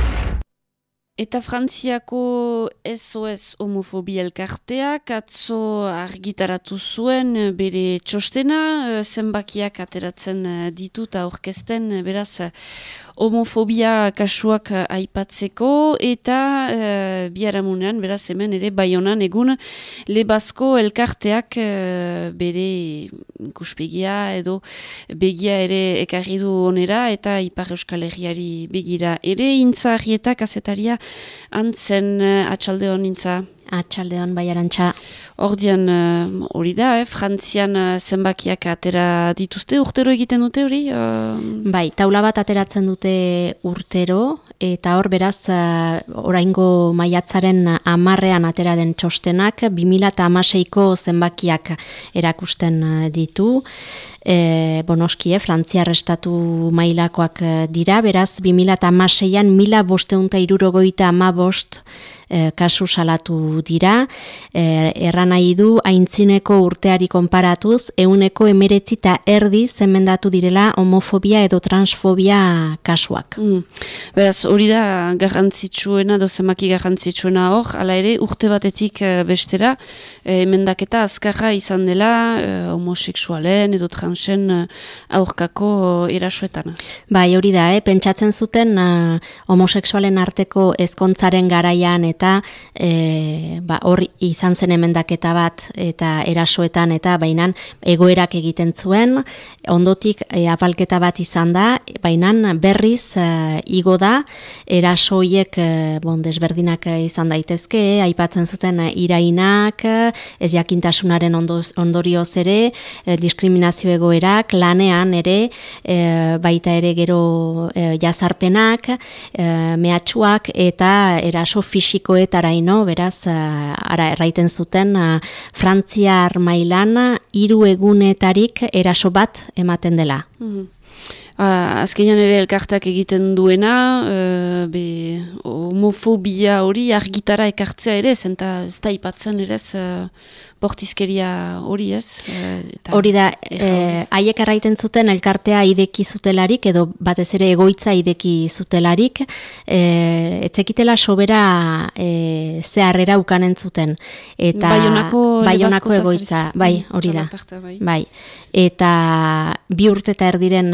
[SPEAKER 1] Eta Frantziako SOS homofobia elkarteak atzo argitaratu zuen bere txostena, eh, zenbakiak ateratzen eh, dituta aurkezten eh, beraz homofobia kasuak aipatzeko. Eta e, biaramunean beraz hemen ere baionan egun lebazko elkarteak bere ikuspegia edo begia ere ekarri du onera eta Ipar Euskal Herriari begira ere intza argietak azetaria antzen uh, atxalde honintza.
[SPEAKER 17] Atxalde hon bai arantxa.
[SPEAKER 1] Ordian hori da, eh? frantzian uh, zenbakiak atera dituzte, urtero egiten dute hori? Uh...
[SPEAKER 17] Bai, taula bat ateratzen dute urtero, eta hor beraz uh, oraingo maiatzaren amarrean atera den txostenak, 2008ko zenbakiak erakusten ditu. E, bonoski, eh, Frantzia restatu mailakoak dira, beraz 2008an mila bosteunta irurogoita ama bost e, kasu salatu dira. E, erran nahi du, haintzineko urteari konparatuz, euneko emeretzita erdi zemendatu direla homofobia edo transfobia kasuak. Mm.
[SPEAKER 1] Beraz, hori da garrantzitsuena, dozemaki garrantzitsuena hor, ala ere urte batetik e, bestera, e, emendaketa azkarra izan dela e, homoseksualen edo transen aurkako erasoetan.
[SPEAKER 17] Bai, hori da, eh? pentsatzen zuten uh, homoseksualen arteko ezkontzaren garaian eta eta e, ba, hor izan zen emendaketa bat eta erasoetan eta bainan egoerak egiten zuen, ondotik e, apalketa bat izan da, bainan berriz e, igo da, erasoiek e, bon, desberdinak izan daitezke, aipatzen zuten irainak, ez jakintasunaren ondorioz ere, e, diskriminazio egoerak, lanean ere, e, baita ere gero e, jazarpenak, e, mehatxuak eta eraso fisiko ino, beraz, uh, ara erraiten zuten, uh, Frantziar mailan hiru egunetarik eraso bat ematen dela. Mm
[SPEAKER 1] azkenean ere elkartak egiten duena, uh, be, homofobia hori argitara ekartzea ere, zenta ez da ipatzen ere ez, bortizkeria hori ez?
[SPEAKER 17] Eh, hori da, eh, haiek e, erraiten zuten elkartea ideki zutelarik, edo batez ere egoitza ideki zutelarik, e, etzekitela sobera e, zeharrera ukanen zuten. Eta
[SPEAKER 1] baionako,
[SPEAKER 17] baionako egoitza, bai, hori da. Bai. bai. Eta bi urte eta erdiren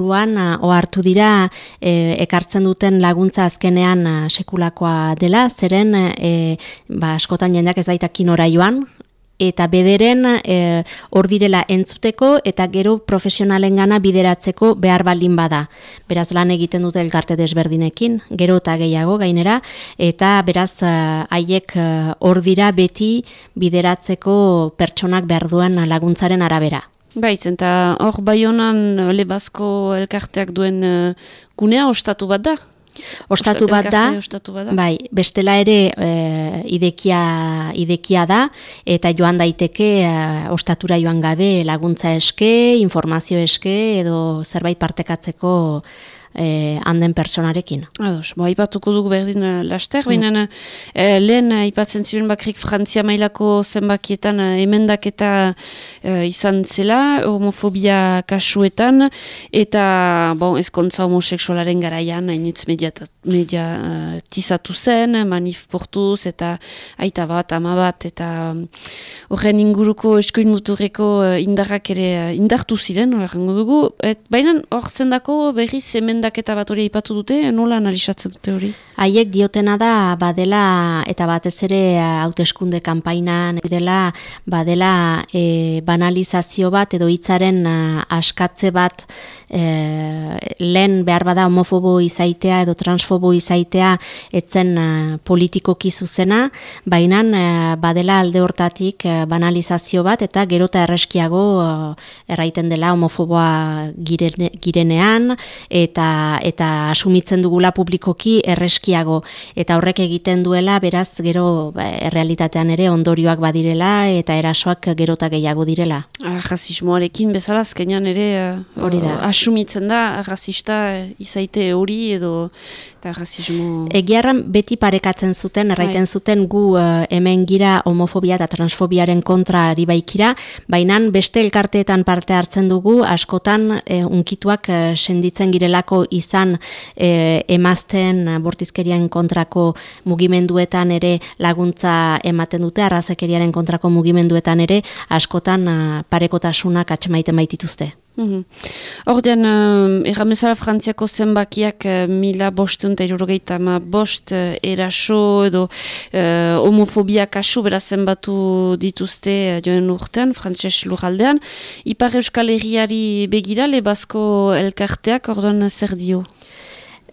[SPEAKER 17] buruan, ohartu dira, e, ekartzen duten laguntza azkenean sekulakoa dela, zeren, e, ba, askotan jendak ez baita kinora joan, eta bederen e, direla entzuteko eta gero profesionalen gana bideratzeko behar baldin bada. Beraz lan egiten dute elkarte desberdinekin, gero eta gehiago gainera, eta beraz haiek hor dira beti bideratzeko pertsonak behar duen laguntzaren arabera.
[SPEAKER 1] Baiz, eta hor bai honan lebazko elkarteak duen gunea ostatu bat da?
[SPEAKER 17] Ostatu bat da, bai, bestela ere e, idekia, idekia da, eta joan daiteke e, ostatura joan gabe laguntza eske, informazio eske, edo zerbait partekatzeko eh, handen personarekin.
[SPEAKER 1] Ados, bo, haipatuko dugu berdin uh, laster, mm. uh, lehen haipatzen ziren bakrik Frantzia mailako zenbakietan uh, emendaketa uh, izan zela, homofobia kasuetan, eta bon, ezkontza homoseksualaren garaian, hainitz media, media zen, manif portuz, eta aita bat, ama bat, eta horren inguruko eskoin muturreko indarrak ere indartu ziren, horrengo dugu, baina hor zendako berriz hemen emendaketa bat hori aipatu dute, nola analizatzen dute hori?
[SPEAKER 17] Haiek diotena da, badela, eta batez ere hauteskunde kanpainan, dela, badela e, banalizazio bat edo hitzaren askatze bat e, lehen behar bada homofobo izaitea edo transfobo izaitea etzen a, politikoki zuzena, baina badela alde hortatik banalizazio bat eta gerota erreskiago erraiten dela homofoboa girenean eta eta asumitzen dugula publikoki erreskiago eta horrek egiten duela beraz gero ba, errealitatean ere ondorioak badirela eta erasoak gerota gehiago direla.
[SPEAKER 1] Rasismoarekin bezala azkenean ere hori da. asumitzen da rasista izaite hori edo eta rasismo...
[SPEAKER 17] Egiarran beti parekatzen zuten, erraiten bai. zuten gu hemen gira homofobia eta transfobiaren kontra ari baikira, baina beste elkarteetan parte hartzen dugu, askotan e, unkituak e, senditzen girelako izan e, emazten bortizkerian kontrako mugimenduetan ere laguntza ematen dute, arrazekeriaren kontrako mugimenduetan ere askotan parekotasunak atxemaiten baitituzte.
[SPEAKER 1] Mhm. Ordean, uh, erramezala frantziako zenbakiak uh, mila bostun eta irurogeita ma bost uh, eraso edo uh, homofobia kasu bera zenbatu dituzte uh, joen urtean, frantzes lurraldean. Ipar euskal herriari begira, lebazko elkarteak orduan zer dio?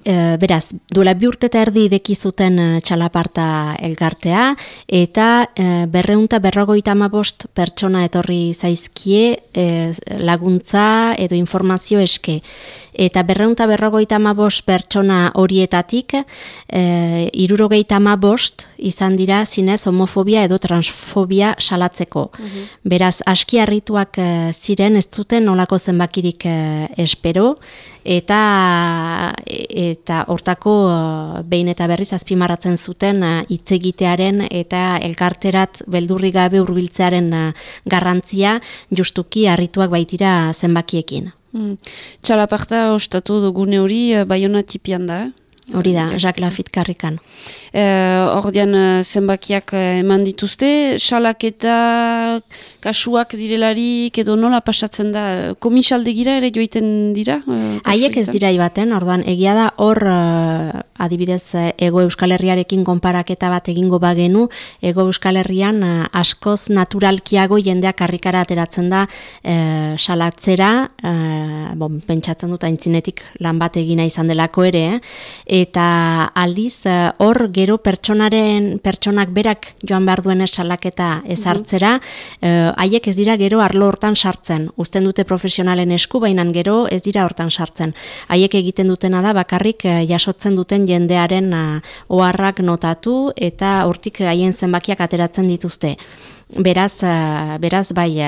[SPEAKER 17] E, beraz, duela bi urte eta erdi ideki zuten e, txalaparta elgartea, eta e, berreunta berrogoita bost pertsona etorri zaizkie e, laguntza edo informazio eske. Eta berreunta berrogoita bost pertsona horietatik, e, irurogeita bost izan dira zinez homofobia edo transfobia salatzeko. Mhm. Beraz, aski harrituak e, ziren ez zuten nolako zenbakirik e, espero, eta eta hortako behin eta berriz azpimarratzen zuten hitz egitearen eta elkarterat beldurri gabe hurbiltzearen garrantzia justuki harrituak baitira zenbakiekin.
[SPEAKER 1] Hmm. Txalaparta ostatu dugune hori baiona tipian da, eh?
[SPEAKER 17] Hori da, Jacques Lafitte karrikan.
[SPEAKER 1] E, Ordean eh, zenbakiak eh, eman dituzte, salak eta kasuak direlarik edo nola pasatzen da, komisalde gira ere joiten dira?
[SPEAKER 17] Haiek ez dira ibaten, orduan egia da hor adibidez ego euskal herriarekin konparaketa bat egingo bagenu, ego euskal herrian askoz naturalkiago jendeak karrikara ateratzen da e, salatzera, e, bon, pentsatzen dut aintzinetik lan bat egina izan delako ere, eh? eta aldiz eh, hor gero pertsonaren pertsonak berak joan behar duen esalaketa ezartzera, eh, haiek ez dira gero arlo hortan sartzen. Uzten dute profesionalen esku, baina gero ez dira hortan sartzen. Haiek egiten dutena da bakarrik eh, jasotzen duten jendearen oharrak notatu eta hortik haien zenbakiak ateratzen dituzte. Beraz, beraz bai,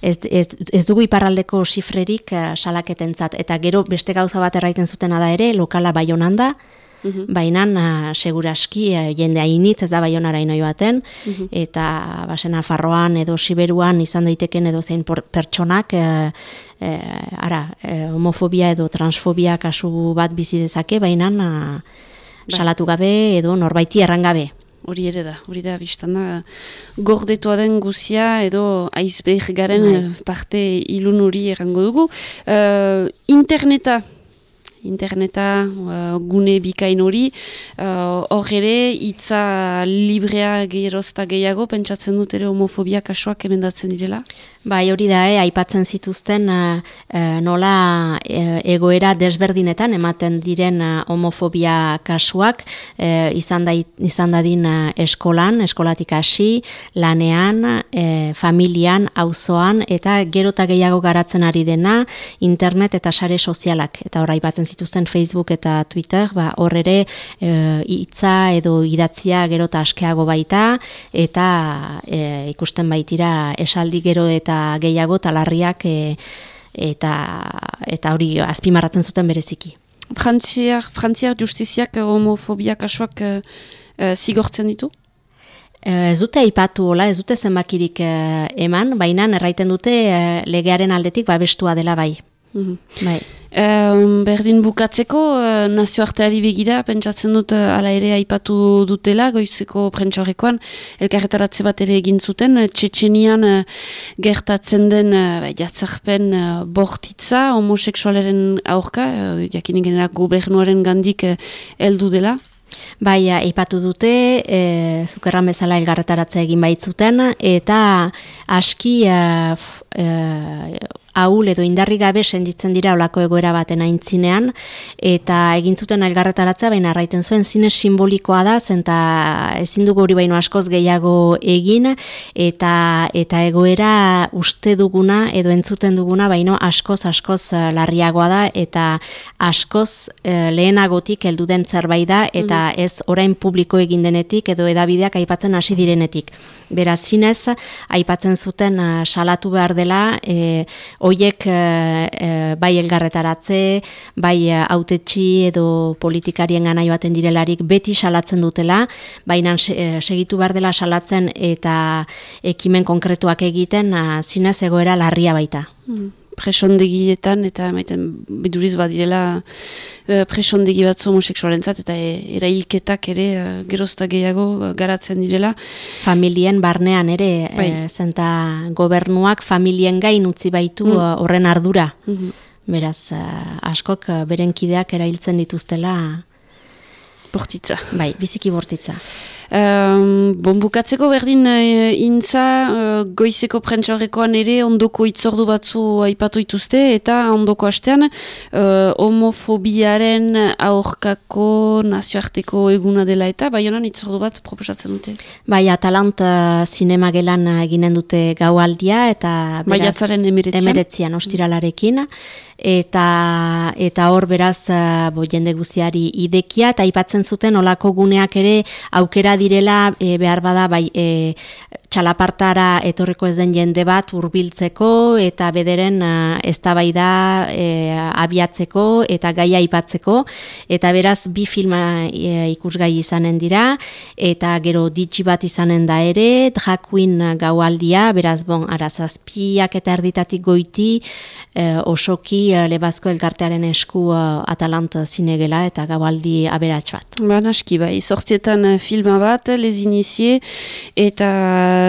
[SPEAKER 17] ez, ez, ez dugu iparraldeko sifrerik salaketentzat. Eta gero beste gauza bat erraiten zutena da ere, lokala bai honan da, -hmm. baina uh, seguraski uh, jende hainitz ez da baionara ino joaten, mm eta basena farroan edo siberuan izan daiteken edo zein pertsonak, uh, uh, ara, uh, homofobia edo transfobia kasu bat bizi dezake, baina uh, salatu gabe edo norbaiti errangabe.
[SPEAKER 1] Hori ere da, hori da, biztan da, gordetua den guzia edo aizbergaren bai. parte ilun hori errango dugu. Uh, interneta, interneta uh, gune bikain hori, uh, hor uh, ere, itza librea gerozta gehiago, pentsatzen dut ere homofobia kasuak emendatzen direla?
[SPEAKER 17] Bai, hori da, eh, aipatzen zituzten uh, nola uh, egoera desberdinetan ematen diren uh, homofobia kasuak uh, izan, da, izan dadin uh, eskolan, eskolatik hasi, lanean, uh, familian, auzoan eta gero eta gehiago garatzen ari dena internet eta sare sozialak. Eta hor aipatzen zituzten Facebook eta Twitter, ba, hor ere hitza edo idatzia gero eta askeago baita eta ikusten baitira esaldi gero eta eta gehiago talarriak e, eta eta hori azpimarratzen zuten bereziki.
[SPEAKER 1] Frantziak, Frantziak justiziak homofobia kasuak e, e, zigortzen ditu?
[SPEAKER 17] Ez dute aipatu hola, ez dute zenbakirik eman, baina erraiten dute legearen aldetik babestua dela bai.
[SPEAKER 1] Mm bai. Berdin bukatzeko, uh, nazioarteari begira, pentsatzen dut uh, ala ere aipatu dutela, goizeko prentxorrekoan, elkarretaratze bat ere egin zuten, uh, Txetxenian gertatzen den uh, jatzarpen bortitza, homoseksualaren aurka, uh, jakinik genera gobernuaren gandik heldu dela.
[SPEAKER 17] Bai, aipatu dute, e, zukerran bezala elgarretaratze egin baitzuten, eta aski e, e, ahul edo indarri gabe senditzen dira olako egoera baten aintzinean, eta egin zuten elgarretaratzea, baina arraiten zuen zine simbolikoa da, zenta ezin dugu hori baino askoz gehiago egin, eta eta egoera uste duguna edo entzuten duguna, baino askoz askoz eh, larriagoa da, eta askoz e, lehenagotik heldu den zerbait da, eta mm. ez orain publiko egin denetik, edo edabideak aipatzen hasi direnetik. Beraz, zinez, aipatzen zuten uh, salatu behar dela, e, oiek uh, bai elgarretaratze, bai autetxi edo politikarien ganai baten direlarik beti salatzen dutela, baina segitu behar dela salatzen eta ekimen konkretuak egiten uh, zinez egoera larria baita. Mm
[SPEAKER 1] presondegietan eta maiten biduriz badirela uh, presondegi batzu homoseksualentzat eta e, erailketak ere uh, gerozta gehiago garatzen direla.
[SPEAKER 17] Familien barnean ere, bai. zenta gobernuak familien gain utzi baitu mm. horren ardura. Mm Beraz, askok beren kideak erailtzen dituztela.
[SPEAKER 1] Bortitza.
[SPEAKER 17] Bai, biziki bortitza.
[SPEAKER 1] Um, bon, bukatzeko berdin uh, intza uh, goizeko prentxaurrekoan ere ondoko itzordu batzu aipatu ituzte eta ondoko hastean uh, homofobiaren aurkako nazioarteko eguna dela eta bai honan itzordu bat proposatzen dute.
[SPEAKER 17] Bai, Atalant uh, sinema gelan eginen dute gaualdia eta
[SPEAKER 1] bai, atzaren emeretzian,
[SPEAKER 17] emeretzian ostiralarekin eta eta hor beraz uh, bo jende guziari idekia eta aipatzen zuten olako guneak ere aukera direla e, behar bada bai e, txalapartara etorriko ez den jende bat hurbiltzeko eta bederen uh, eztabaida e, abiatzeko eta gaia aipatzeko eta beraz bi filma e, ikusgai izanen dira eta gero ditxi bat izanen da ere drakuin gaualdia beraz bon arazazpiak eta erditatik goiti e, osoki lebazko elkartearen esku atalant zinegela eta gaualdi aberats bat.
[SPEAKER 1] Ba, naski bai, sortzietan filma bat, les inizie eta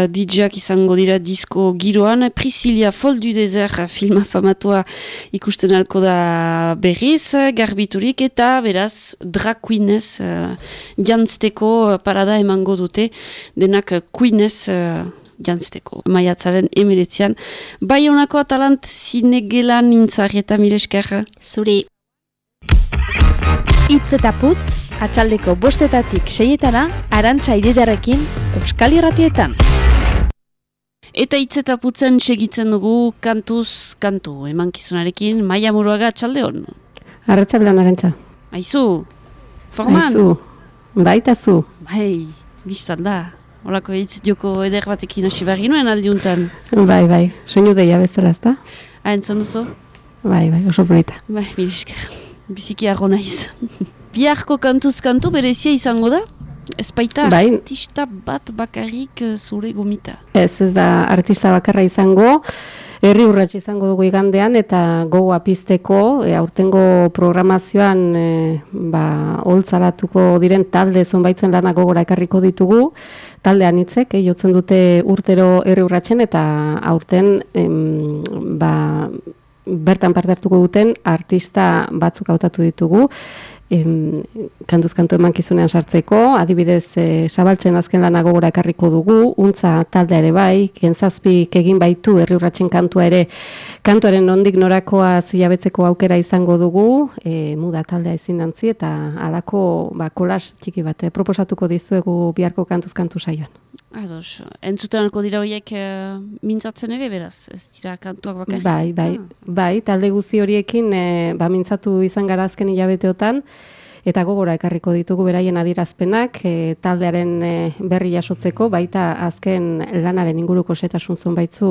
[SPEAKER 1] DJak izango dira disko giroan. Priscilia Fol du Desert filma famatua ikusten alko da berriz, garbiturik eta beraz drakuinez uh, jantzteko parada emango dute denak kuinez uh, jantzteko. Maiatzaren emiretzian. Bai honako atalant zinegelan nintzari eta milesker.
[SPEAKER 17] Zuri.
[SPEAKER 16] Itz eta putz, atxaldeko bostetatik seietana, arantxa ididarekin, Euskal Irratietan.
[SPEAKER 1] Eta hitz eta putzen segitzen dugu kantuz kantu emankizunarekin maia muruaga txalde hon.
[SPEAKER 18] Arratxaldean arantza.
[SPEAKER 1] Aizu, forman?
[SPEAKER 18] Aizu, baita zu.
[SPEAKER 1] Bai, biztan da. Olako hitz joko eder batekin hasi barri nuen aldiuntan.
[SPEAKER 18] Bai, bai, soinu deia bezala ezta?
[SPEAKER 1] Ha, entzon duzu?
[SPEAKER 18] Bai, bai, oso bonita.
[SPEAKER 1] Bai, bilisker. Biziki arro naiz. Biarko kantuz kantu berezia izango da? Ez baita bai. artista bat bakarrik eh, zure gomita?
[SPEAKER 18] Ez, ez da artista bakarra izango, herri urratxe izango dugu igandean, eta gogoa pizteko, e, aurtengo programazioan e, ba, holtzaratuko diren talde zonbaitzen lana gogora ekarriko ditugu, taldean hitzek, e, jotzen dute urtero herri urratxen, eta aurten em, ba, bertan parte hartuko duten artista batzuk hautatu ditugu, em, kantuz kantu emankizunean sartzeko, adibidez e, zabaltzen azken lana gogora ekarriko dugu, untza talde ere bai, kentzazpik egin baitu herri urratxen kantua ere, kantuaren nondik norakoa zilabetzeko aukera izango dugu, e, muda taldea ezin dantzi, eta alako ba, kolas txiki bat, e, proposatuko dizuegu biharko kantuz kantu saioan.
[SPEAKER 1] Ados, entzuten alko dira horiek e, mintzatzen ere beraz, ez dira kantuak bakarrik?
[SPEAKER 18] Bai, bai, ah. bai, talde guzi horiekin e, ba, mintzatu izan gara azken hilabeteotan, eta gogora ekarriko ditugu beraien adirazpenak e, taldearen e, berri jasotzeko baita azken lanaren inguruko setasun zonbaitzu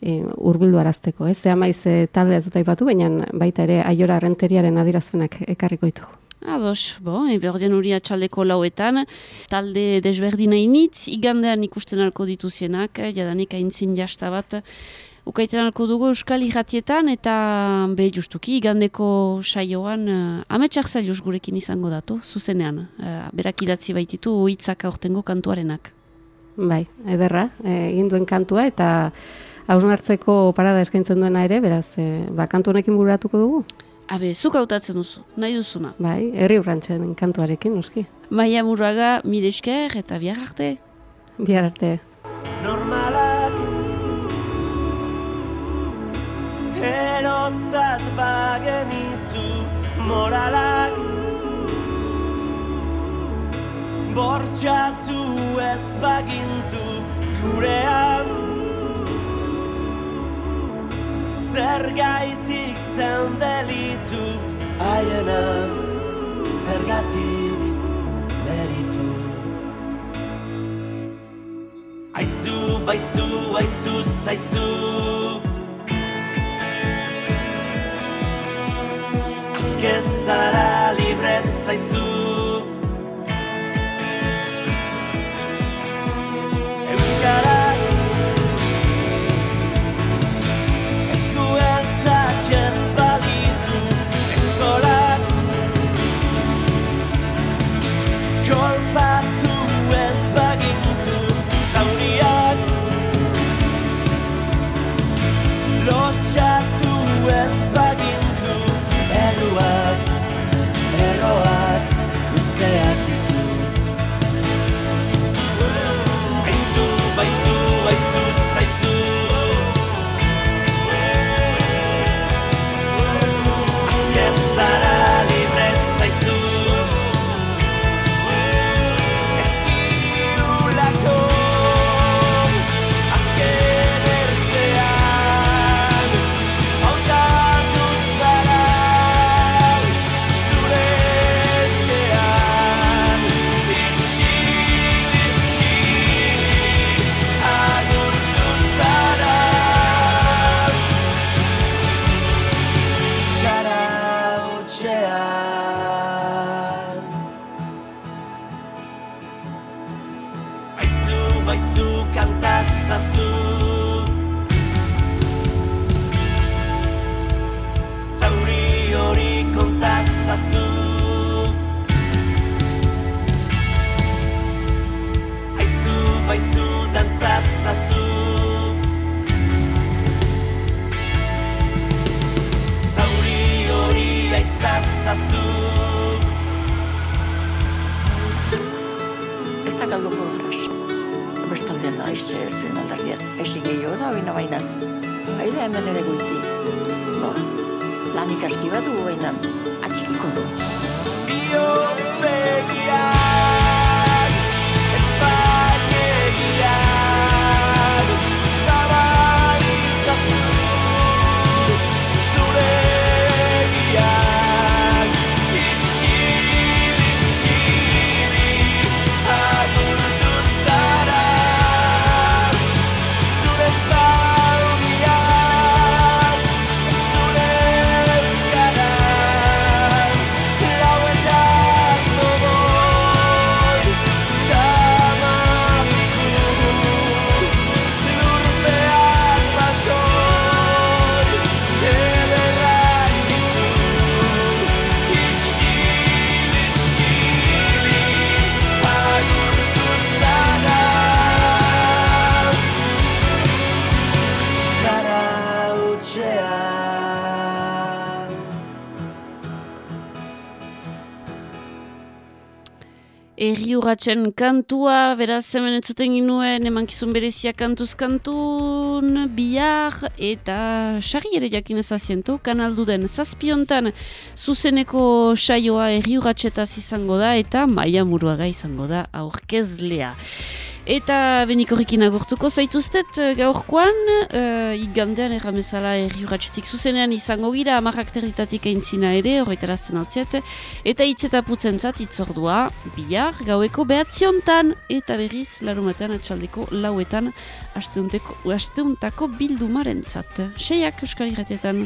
[SPEAKER 18] e, urbildu arazteko. Ez zea maiz e, taldea zuta ipatu, baina baita ere aiora renteriaren adirazpenak ekarriko ditugu.
[SPEAKER 1] Ados, bo, eberdien hori atxaldeko lauetan, talde desberdina initz, igandean ikusten alko dituzienak, jadanik aintzin jasta bat, ukaiten alko dugu Euskal Iratietan eta be justuki igandeko saioan uh, ametsak zailuz gurekin izango datu, zuzenean. Uh, berak idatzi baititu hitzak aurtengo kantuarenak.
[SPEAKER 18] Bai, ederra, egin duen kantua eta hausnartzeko parada eskaintzen duena ere, beraz, e, ba, kantu honekin buratuko dugu?
[SPEAKER 1] Abe, zuk hautatzen duzu, nahi duzuna.
[SPEAKER 18] Bai, herri urrantzen kantuarekin, nuski.
[SPEAKER 1] Maia murraga, mire esker eta bihar arte.
[SPEAKER 18] Bihar arte.
[SPEAKER 10] Normalak
[SPEAKER 19] Biotzat bagenitu moralak. Bortxatu ez bagintu gurean. Zergaitik zen delitu aiena Zergatik meritu. Aizu, baizu, aizu, zaizu Aske zara libre zaizu. Ez baditu Eskolak Kolpatu ez bagintu Zauriak Lotxatu ez bagintu
[SPEAKER 1] urratzen kantua, beraz hemen entzuten ginuen emankizun berezia kantuz kantun, bihar eta sari ere jakin ezazientu, kanaldu den zazpiontan zuzeneko saioa erri urratxetaz izango da eta maia muruaga izango da aurkezlea. Eta benik horrekin agurtuko zaituztet eh, gaurkoan, uh, igandean erramezala erri urratxetik zuzenean izango gira, amarrak territatik aintzina ere, horretarazten hau eta hitzeta putzen zat itzordua, bihar, gaueko behatziontan, eta berriz, larumatean atxaldeko lauetan, asteuntako bildumaren zat. Seiak Euskal Irratietan.